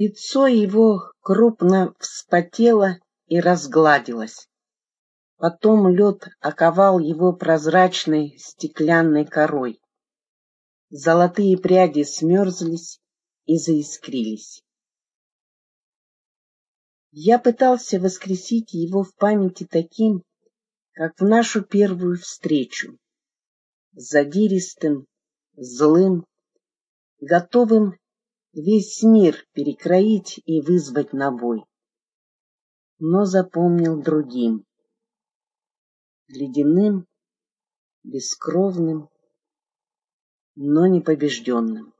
Лицо его крупно вспотело и разгладилось. Потом лед оковал его прозрачной стеклянной корой. Золотые пряди смерзлись и заискрились. Я пытался воскресить его в памяти таким, как в нашу первую встречу, задиристым, злым, готовым весь мир перекроить и вызвать на бой. Но запомнил другим, ледяным, бескровным, но непобежденным.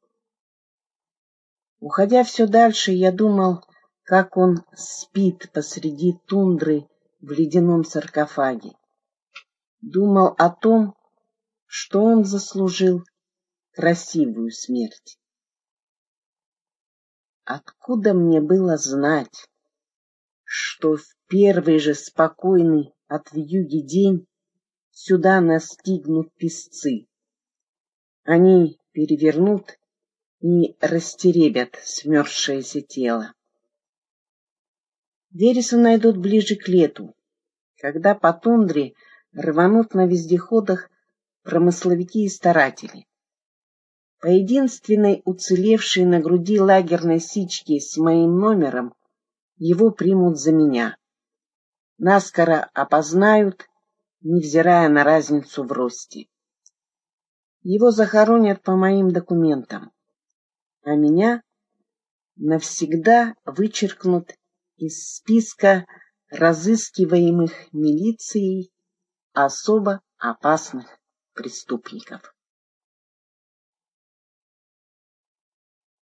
Уходя все дальше, я думал, как он спит посреди тундры в ледяном саркофаге. Думал о том, что он заслужил красивую смерть. Откуда мне было знать, что в первый же спокойный от вьюги день сюда настигнут песцы? Они перевернут и растеребят смерзшееся тело. Вересу найдут ближе к лету, когда по тундре рванут на вездеходах промысловики и старатели. По единственной уцелевшей на груди лагерной сичке с моим номером его примут за меня. Наскоро опознают, невзирая на разницу в росте. Его захоронят по моим документам, а меня навсегда вычеркнут из списка разыскиваемых милицией особо опасных преступников.